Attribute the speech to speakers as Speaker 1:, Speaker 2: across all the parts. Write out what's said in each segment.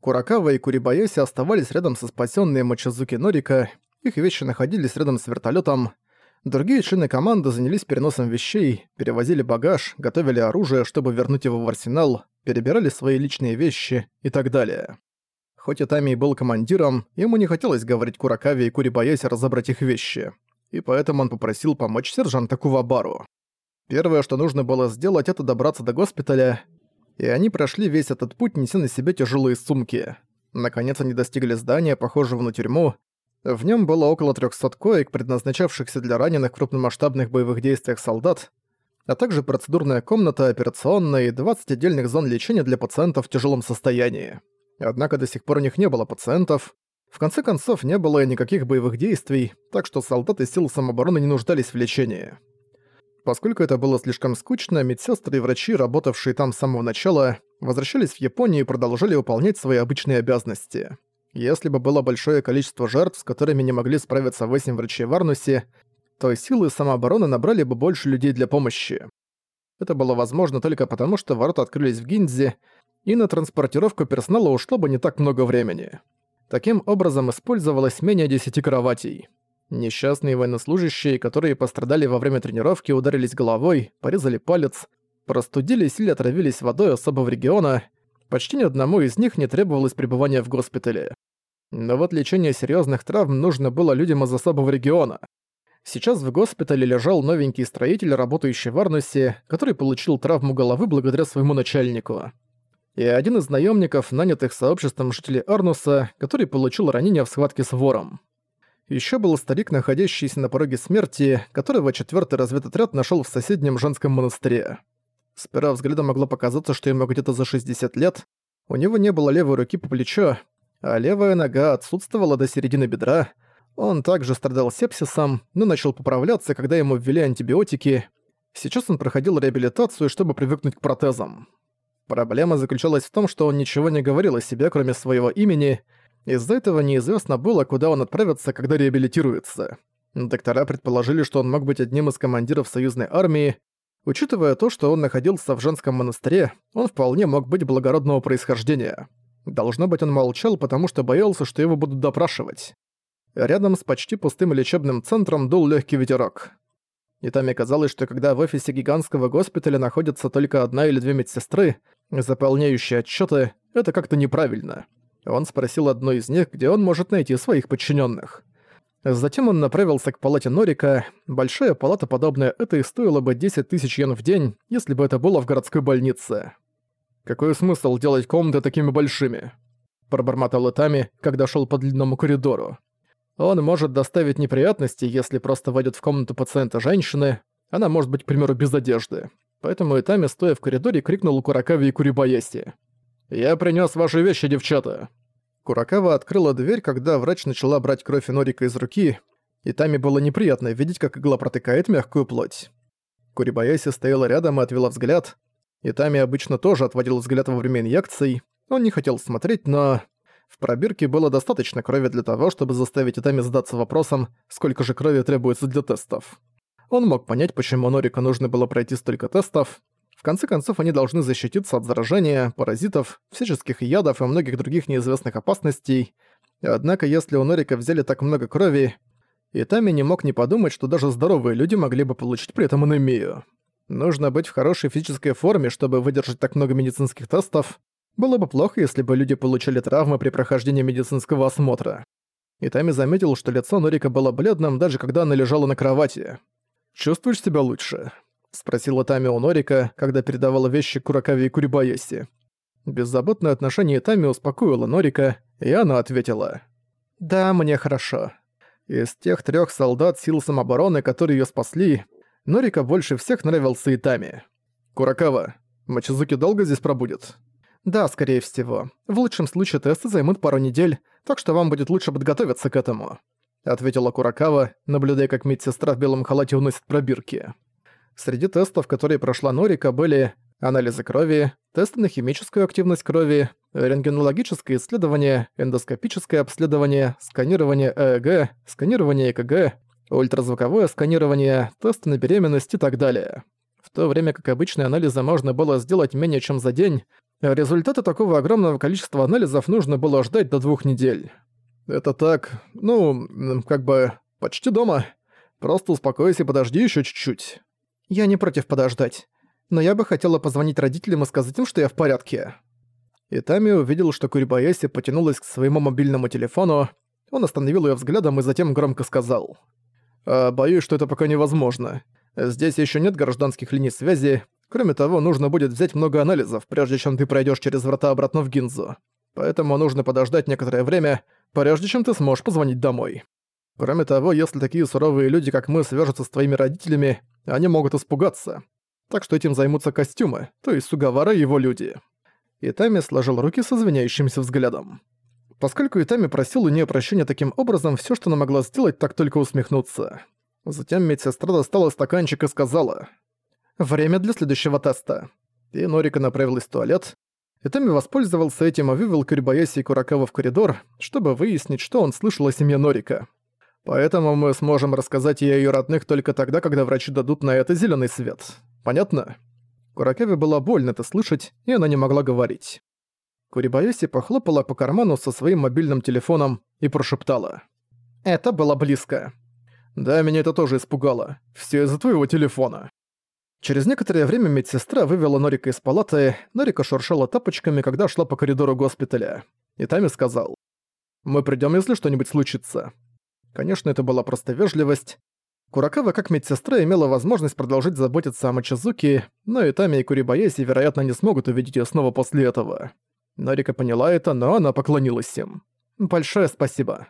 Speaker 1: Куракава и Курибаяси оставались рядом со спасенной Мочизуки Норика, их вещи находились рядом с вертолетом. Другие члены команды занялись переносом вещей, перевозили багаж, готовили оружие, чтобы вернуть его в арсенал, перебирали свои личные вещи и так далее. Хоть Итами и был командиром, ему не хотелось говорить Куракаве и Курибаяси разобрать их вещи, и поэтому он попросил помочь сержанта Кувабару. Первое, что нужно было сделать, это добраться до госпиталя, и они прошли весь этот путь, неся на себе тяжелые сумки. Наконец они достигли здания, похожего на тюрьму. В нем было около 300 коек, предназначавшихся для раненых в крупномасштабных боевых действиях солдат, а также процедурная комната, операционная и 20 отдельных зон лечения для пациентов в тяжелом состоянии. Однако до сих пор у них не было пациентов. В конце концов, не было и никаких боевых действий, так что солдаты сил самообороны не нуждались в лечении. Поскольку это было слишком скучно, медсестры и врачи, работавшие там с самого начала, возвращались в Японию и продолжали выполнять свои обычные обязанности. Если бы было большое количество жертв, с которыми не могли справиться 8 врачей в Арнусе, то силы самообороны набрали бы больше людей для помощи. Это было возможно только потому, что ворота открылись в Гинзе, и на транспортировку персонала ушло бы не так много времени. Таким образом использовалось менее 10 кроватей. Несчастные военнослужащие, которые пострадали во время тренировки, ударились головой, порезали палец, простудились или отравились водой особого региона, почти ни одному из них не требовалось пребывания в госпитале. Но вот лечение серьезных травм нужно было людям из особого региона. Сейчас в госпитале лежал новенький строитель, работающий в Арнусе, который получил травму головы благодаря своему начальнику. И один из наемников, нанятых сообществом жителей Арнуса, который получил ранение в схватке с вором. Еще был старик, находящийся на пороге смерти, которого четвертый разведотряд нашел в соседнем женском монастыре. С первого взгляда могло показаться, что ему где-то за 60 лет. У него не было левой руки по плечу, а левая нога отсутствовала до середины бедра. Он также страдал сепсисом, но начал поправляться, когда ему ввели антибиотики. Сейчас он проходил реабилитацию, чтобы привыкнуть к протезам. Проблема заключалась в том, что он ничего не говорил о себе, кроме своего имени — из-за этого неизвестно было, куда он отправится, когда реабилитируется. Доктора предположили, что он мог быть одним из командиров союзной армии. Учитывая то, что он находился в женском монастыре, он вполне мог быть благородного происхождения. Должно быть, он молчал, потому что боялся, что его будут допрашивать. Рядом с почти пустым лечебным центром дул легкий ветерок. И там казалось, что когда в офисе гигантского госпиталя находится только одна или две медсестры, заполняющие отчеты, это как-то неправильно. Он спросил одну из них, где он может найти своих подчиненных. Затем он направился к палате Норика. Большая палата, подобная этой, стоила бы 10 тысяч йен в день, если бы это было в городской больнице. «Какой смысл делать комнаты такими большими?» Пробормотал Итами, когда шел по длинному коридору. Он может доставить неприятности, если просто войдет в комнату пациента женщины. Она может быть, к примеру, без одежды. Поэтому Итами, стоя в коридоре, крикнул Куракави и Курибаяси. «Я принёс ваши вещи, девчата!» Куракава открыла дверь, когда врач начала брать кровь Норика из руки, и Тами было неприятно видеть, как игла протыкает мягкую плоть. Курибаяси стояла рядом и отвела взгляд, и Тами обычно тоже отводил взгляд во время инъекций, он не хотел смотреть, но... В пробирке было достаточно крови для того, чтобы заставить Итами задаться вопросом, сколько же крови требуется для тестов. Он мог понять, почему Норику нужно было пройти столько тестов, в конце концов, они должны защититься от заражения, паразитов, всяческих ядов и многих других неизвестных опасностей. Однако, если у Норика взяли так много крови, Итами не мог не подумать, что даже здоровые люди могли бы получить при этом анемию. Нужно быть в хорошей физической форме, чтобы выдержать так много медицинских тестов. Было бы плохо, если бы люди получили травмы при прохождении медицинского осмотра. Итами заметил, что лицо Норика было бледным, даже когда она лежала на кровати. «Чувствуешь себя лучше?» — спросила Тами у Норика, когда передавала вещи Куракаве и Курибаяси. Беззаботное отношение Тами успокоило Норика, и она ответила. «Да, мне хорошо. Из тех трех солдат сил самообороны, которые ее спасли, Норика больше всех нравился и. Куракава, Мачизуки долго здесь пробудет?» «Да, скорее всего. В лучшем случае тесты займут пару недель, так что вам будет лучше подготовиться к этому», — ответила Куракава, наблюдая, как медсестра в белом халате уносит пробирки. Среди тестов, которые прошла Норика, были анализы крови, тесты на химическую активность крови, рентгенологическое исследование, эндоскопическое обследование, сканирование ЭЭГ, сканирование ЭКГ, ультразвуковое сканирование, тесты на беременность и так далее. В то время как обычные анализы можно было сделать менее чем за день, Результаты такого огромного количества анализов нужно было ждать до двух недель. Это так, ну, как бы, почти дома. Просто успокойся и подожди еще чуть-чуть. Я не против подождать. Но я бы хотела позвонить родителям и сказать им, что я в порядке. Итами увидел, что Курибаяси потянулась к своему мобильному телефону. Он остановил ее взглядом и затем громко сказал. «А, «Боюсь, что это пока невозможно. Здесь еще нет гражданских линий связи. Кроме того, нужно будет взять много анализов, прежде чем ты пройдешь через врата обратно в Гинзу. Поэтому нужно подождать некоторое время, прежде чем ты сможешь позвонить домой. Кроме того, если такие суровые люди, как мы, свяжутся с твоими родителями, они могут испугаться. Так что этим займутся костюмы, то есть Сугавара и его люди». Итами сложил руки с извиняющимся взглядом. Поскольку Итами просил у нее прощения таким образом, все, что она могла сделать, так только усмехнуться. Затем медсестра достала стаканчик и сказала «Время для следующего теста». И Норика направилась в туалет. Итами воспользовался этим и вывел Курибаяси и Куракава в коридор, чтобы выяснить, что он слышал о семье Норика. Поэтому мы сможем рассказать ей о её родных только тогда, когда врачи дадут на это зелёный свет. Понятно? Куракаве было больно это слышать, и она не могла говорить. Курибаеси похлопала по карману со своим мобильным телефоном и прошептала. «Это было близко». «Да, меня это тоже испугало. Всё из-за твоего телефона». Через некоторое время медсестра вывела Норика из палаты, Норика шуршала тапочками, когда шла по коридору госпиталя. И Тами сказал. «Мы придём, если что-нибудь случится». Конечно, это была просто вежливость, Куракава как медсестра имела возможность продолжить заботиться о Мачизуки, но и Тами и Курибаеси, вероятно, не смогут увидеть её снова после этого. Нарика поняла это, но она поклонилась им. «Большое спасибо».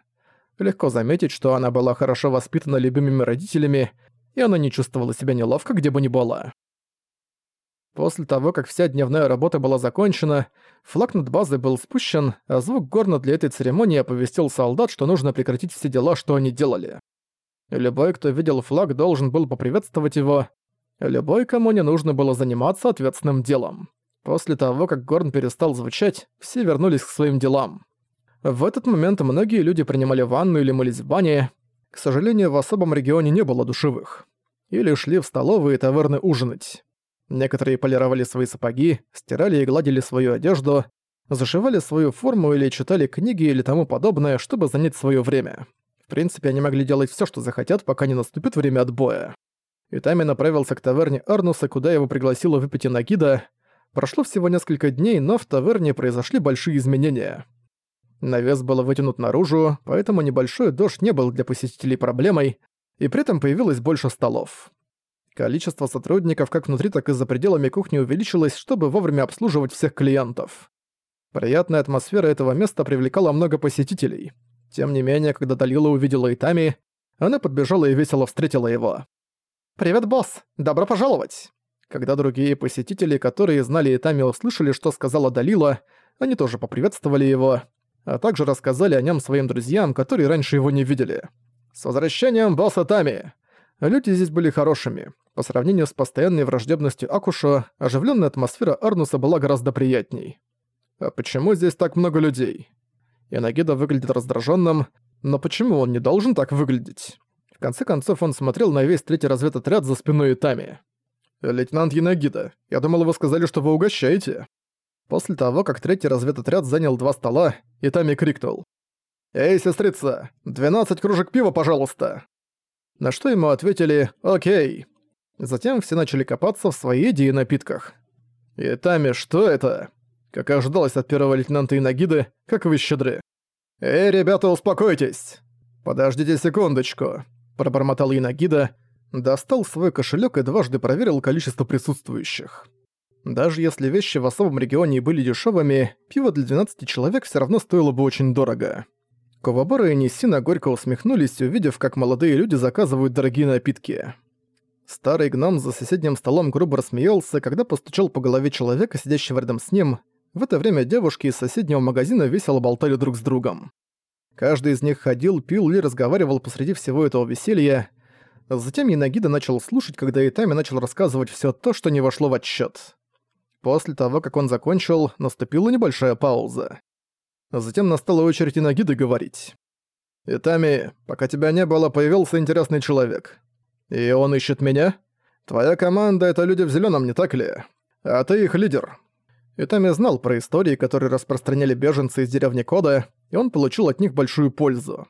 Speaker 1: Легко заметить, что она была хорошо воспитана любимыми родителями, и она не чувствовала себя неловко, где бы ни была. После того, как вся дневная работа была закончена, флаг над базой был спущен, а звук горна для этой церемонии оповестил солдат, что нужно прекратить все дела, что они делали. Любой, кто видел флаг, должен был поприветствовать его. Любой, кому не нужно было заниматься ответственным делом. После того, как горн перестал звучать, все вернулись к своим делам. В этот момент многие люди принимали ванну или мылись в бане. К сожалению, в особом регионе не было душевых. Или шли в столовые таверны ужинать. Некоторые полировали свои сапоги, стирали и гладили свою одежду, зашивали свою форму или читали книги или тому подобное, чтобы занять свое время принципе, они могли делать все, что захотят, пока не наступит время отбоя. Итами направился к таверне Арнуса, куда его пригласила выпить Инагида. Прошло всего несколько дней, но в таверне произошли большие изменения. Навес был вытянут наружу, поэтому небольшой дождь не был для посетителей проблемой, и при этом появилось больше столов. Количество сотрудников как внутри, так и за пределами кухни увеличилось, чтобы вовремя обслуживать всех клиентов. Приятная атмосфера этого места привлекала много посетителей – тем не менее, когда Далила увидела Итами, она подбежала и весело встретила его. «Привет, босс! Добро пожаловать!» Когда другие посетители, которые знали Итами, услышали, что сказала Далила, они тоже поприветствовали его, а также рассказали о нем своим друзьям, которые раньше его не видели. «С возвращением, босс Итами!» Люди здесь были хорошими. По сравнению с постоянной враждебностью Акушо, оживленная атмосфера Арнуса была гораздо приятней. «А почему здесь так много людей?» Янагида выглядит раздраженным, но почему он не должен так выглядеть? В конце концов, он смотрел на весь третий разведотряд за спиной Итами. «Лейтенант Янагида, я думал, вы сказали, что вы угощаете». После того, как третий разведотряд занял два стола, Итами крикнул. «Эй, сестрица, 12 кружек пива, пожалуйста!» На что ему ответили «Окей». Затем все начали копаться в своей еде и напитках. «Итами, что это?» Как ожидалось от первого лейтенанта Инагиды, как вы щедры. «Эй, ребята, успокойтесь!» «Подождите секундочку», – пробормотал Инагида, достал свой кошелек и дважды проверил количество присутствующих. Даже если вещи в особом регионе были дешевыми, пиво для 12 человек все равно стоило бы очень дорого. Ковабара и Нисина горько усмехнулись, увидев, как молодые люди заказывают дорогие напитки. Старый гном за соседним столом грубо рассмеялся, когда постучал по голове человека, сидящего рядом с ним, в это время девушки из соседнего магазина весело болтали друг с другом. Каждый из них ходил, пил или разговаривал посреди всего этого веселья. Затем Янагида начал слушать, когда Итами начал рассказывать все то, что не вошло в отчет. После того, как он закончил, наступила небольшая пауза. Затем настала очередь Янагиды говорить. «Итами, пока тебя не было, появился интересный человек. И он ищет меня? Твоя команда — это люди в зеленом, не так ли? А ты их лидер. Итами знал про истории, которые распространяли беженцы из деревни Кода, и он получил от них большую пользу.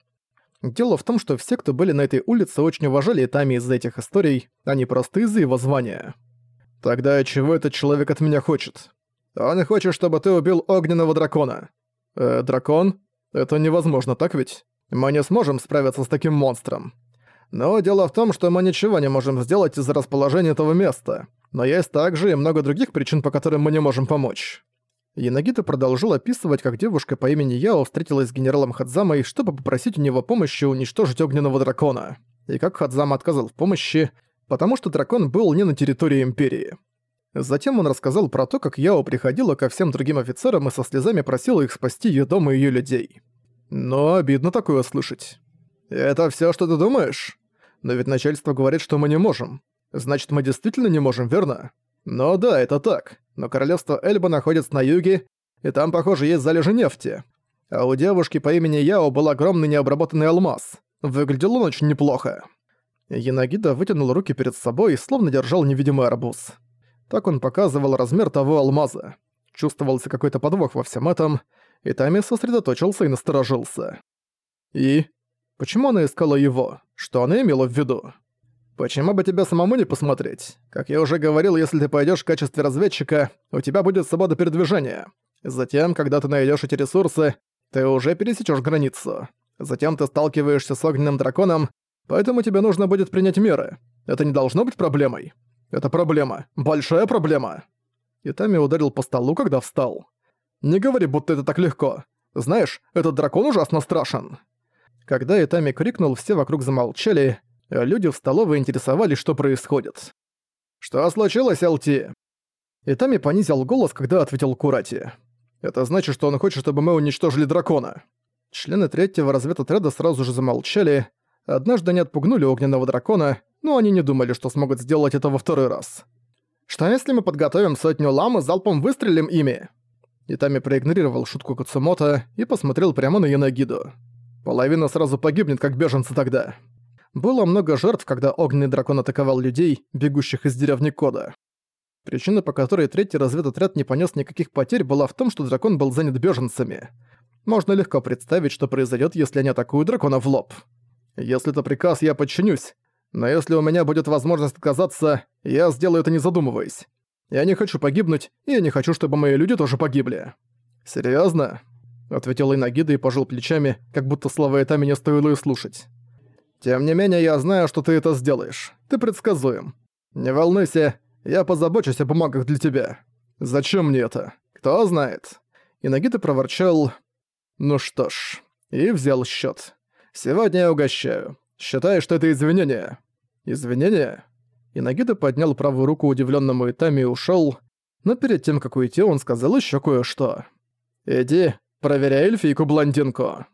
Speaker 1: Дело в том, что все, кто были на этой улице, очень уважали Итами из-за этих историй, а не просто из-за его звания. «Тогда чего этот человек от меня хочет?» «Он хочет, чтобы ты убил огненного дракона». «Э, дракон? Это невозможно, так ведь? Мы не сможем справиться с таким монстром. Но дело в том, что мы ничего не можем сделать из-за расположения этого места. Но есть также и много других причин, по которым мы не можем помочь». Янагита продолжил описывать, как девушка по имени Яо встретилась с генералом Хадзамой, чтобы попросить у него помощи уничтожить огненного дракона, и как Хадзама отказал в помощи, потому что дракон был не на территории Империи. Затем он рассказал про то, как Яо приходила ко всем другим офицерам и со слезами просила их спасти её дом и её людей. Но обидно такое слышать. «Это всё, что ты думаешь? Но ведь начальство говорит, что мы не можем. Значит, мы действительно не можем, верно? Ну да, это так. Но королевство Эльба находится на юге, и там, похоже, есть залежи нефти. А у девушки по имени Яо был огромный необработанный алмаз. Выглядел он очень неплохо. Янагида вытянул руки перед собой и словно держал невидимый арбуз. Так он показывал размер того алмаза. Чувствовался какой-то подвох во всем этом, и Тами сосредоточился и насторожился. И? Почему она искала его? Что она имела в виду? Почему бы тебе самому не посмотреть? Как я уже говорил, если ты пойдешь в качестве разведчика, у тебя будет свобода передвижения. Затем, когда ты найдешь эти ресурсы, ты уже пересечешь границу. Затем ты сталкиваешься с огненным драконом, поэтому тебе нужно будет принять меры. Это не должно быть проблемой. Это проблема. Большая проблема. Итами ударил по столу, когда встал. Не говори, будто это так легко. Знаешь, этот дракон ужасно страшен. Когда Итами крикнул, все вокруг замолчали, а люди в столовой интересовались, что происходит. «Что случилось, Алти?» Итами понизил голос, когда ответил Курати. «Это значит, что он хочет, чтобы мы уничтожили дракона». Члены третьего разведотряда сразу же замолчали. Однажды они отпугнули огненного дракона, но они не думали, что смогут сделать это во второй раз. «Что если мы подготовим сотню лам и залпом выстрелим ими?» Итами проигнорировал шутку Кацумото и посмотрел прямо на Янагиду. «Половина сразу погибнет, как беженцы тогда». Было много жертв, когда огненный дракон атаковал людей, бегущих из деревни Кода. Причина, по которой третий разведотряд не понес никаких потерь, была в том, что дракон был занят беженцами. Можно легко представить, что произойдет, если они атакуют дракона в лоб. Если это приказ, я подчинюсь. Но если у меня будет возможность отказаться, я сделаю это не задумываясь. Я не хочу погибнуть, и я не хочу, чтобы мои люди тоже погибли. Серьезно? Ответил Инагида и пожал плечами, как будто слова это меня стоило и слушать. Тем не менее, я знаю, что ты это сделаешь. Ты предсказуем. Не волнуйся, я позабочусь о бумагах для тебя. Зачем мне это? Кто знает?» И Нагита проворчал «Ну что ж», и взял счет. «Сегодня я угощаю. Считай, что это извинение». «Извинение?» И Нагита поднял правую руку удивленному Итами и ушел. но перед тем, как уйти, он сказал еще кое-что. «Иди, проверяй эльфийку-блондинку».